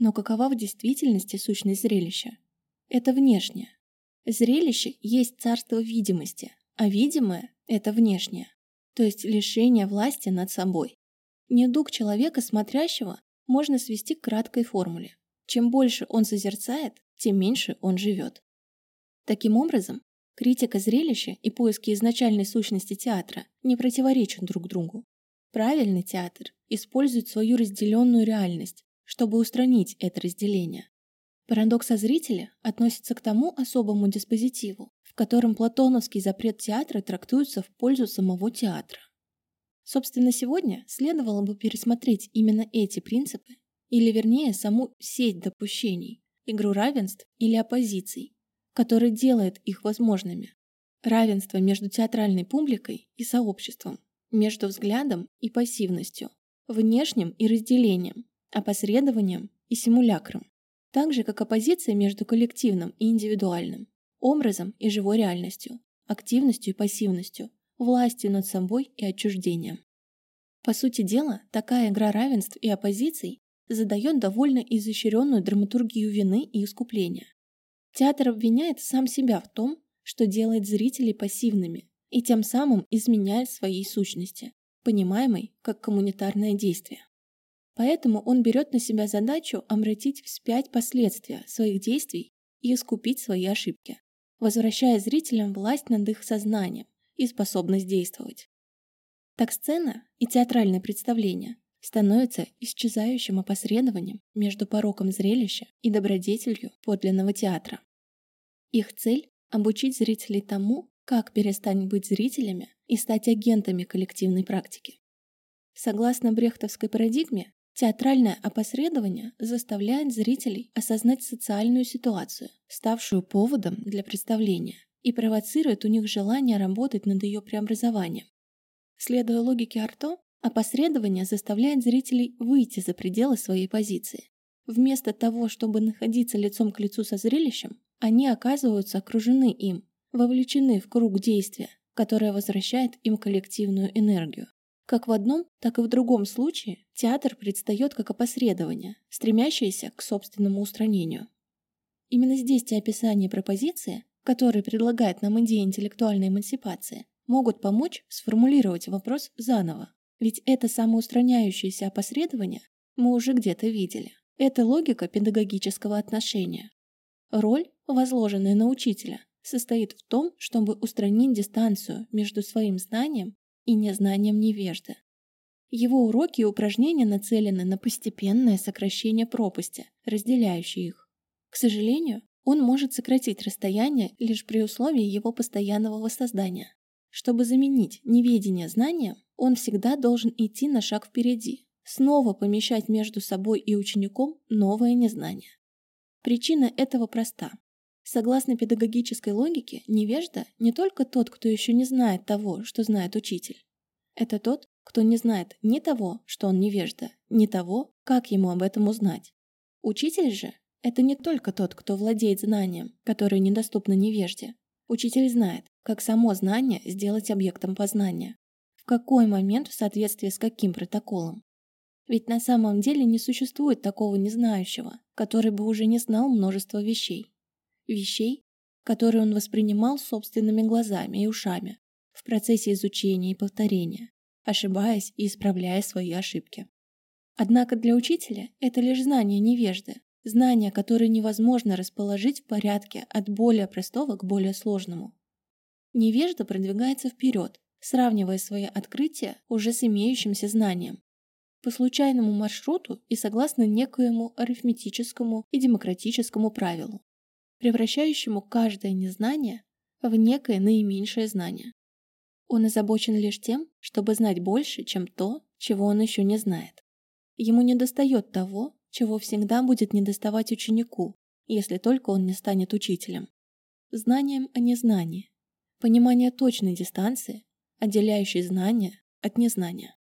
Но какова в действительности сущность зрелища? Это внешнее. Зрелище есть царство видимости, а видимое – это внешнее, то есть лишение власти над собой. Недуг человека, смотрящего, можно свести к краткой формуле. Чем больше он созерцает, тем меньше он живет. Таким образом, критика зрелища и поиски изначальной сущности театра не противоречат друг другу. Правильный театр использует свою разделенную реальность, чтобы устранить это разделение. Парадокс о зрителе относится к тому особому диспозитиву, в котором платоновский запрет театра трактуется в пользу самого театра. Собственно, сегодня следовало бы пересмотреть именно эти принципы, или вернее саму сеть допущений, игру равенств или оппозиций, который делает их возможными. Равенство между театральной публикой и сообществом, между взглядом и пассивностью, внешним и разделением, опосредованием и симулякром, так же как оппозиция между коллективным и индивидуальным, образом и живой реальностью, активностью и пассивностью, властью над собой и отчуждением. По сути дела, такая игра равенств и оппозиций задает довольно изощренную драматургию вины и искупления. Театр обвиняет сам себя в том, что делает зрителей пассивными и тем самым изменяет своей сущности, понимаемой как коммунитарное действие. Поэтому он берет на себя задачу омратить вспять последствия своих действий и искупить свои ошибки, возвращая зрителям власть над их сознанием и способность действовать. Так сцена и театральное представление становятся исчезающим опосредованием между пороком зрелища и добродетелью подлинного театра. Их цель – обучить зрителей тому, как перестать быть зрителями и стать агентами коллективной практики. Согласно брехтовской парадигме, театральное опосредование заставляет зрителей осознать социальную ситуацию, ставшую поводом для представления, и провоцирует у них желание работать над ее преобразованием. Следуя логике Арто, опосредование заставляет зрителей выйти за пределы своей позиции. Вместо того, чтобы находиться лицом к лицу со зрелищем, они оказываются окружены им, вовлечены в круг действия, которое возвращает им коллективную энергию. Как в одном, так и в другом случае театр предстает как опосредование, стремящееся к собственному устранению. Именно здесь те описания пропозиции, которые предлагает нам идея интеллектуальной эмансипации, могут помочь сформулировать вопрос заново. Ведь это самоустраняющееся опосредование мы уже где-то видели. Это логика педагогического отношения. Роль, возложенная на учителя, состоит в том, чтобы устранить дистанцию между своим знанием и незнанием невежды. Его уроки и упражнения нацелены на постепенное сокращение пропасти, разделяющей их. К сожалению, он может сократить расстояние лишь при условии его постоянного воссоздания. Чтобы заменить неведение знанием, он всегда должен идти на шаг впереди, снова помещать между собой и учеником новое незнание. Причина этого проста. Согласно педагогической логике, невежда не только тот, кто еще не знает того, что знает учитель. Это тот, кто не знает ни того, что он невежда, ни того, как ему об этом узнать. Учитель же – это не только тот, кто владеет знанием, которое недоступно невежде, Учитель знает, как само знание сделать объектом познания, в какой момент в соответствии с каким протоколом. Ведь на самом деле не существует такого незнающего, который бы уже не знал множество вещей. Вещей, которые он воспринимал собственными глазами и ушами в процессе изучения и повторения, ошибаясь и исправляя свои ошибки. Однако для учителя это лишь знание невежды, Знания, которые невозможно расположить в порядке от более простого к более сложному. Невежда продвигается вперед, сравнивая свои открытия уже с имеющимся знанием. По случайному маршруту и согласно некоему арифметическому и демократическому правилу, превращающему каждое незнание в некое наименьшее знание. Он озабочен лишь тем, чтобы знать больше, чем то, чего он еще не знает. Ему недостает того, чего всегда будет недоставать ученику, если только он не станет учителем. Знанием о незнании. Понимание точной дистанции, отделяющей знание от незнания.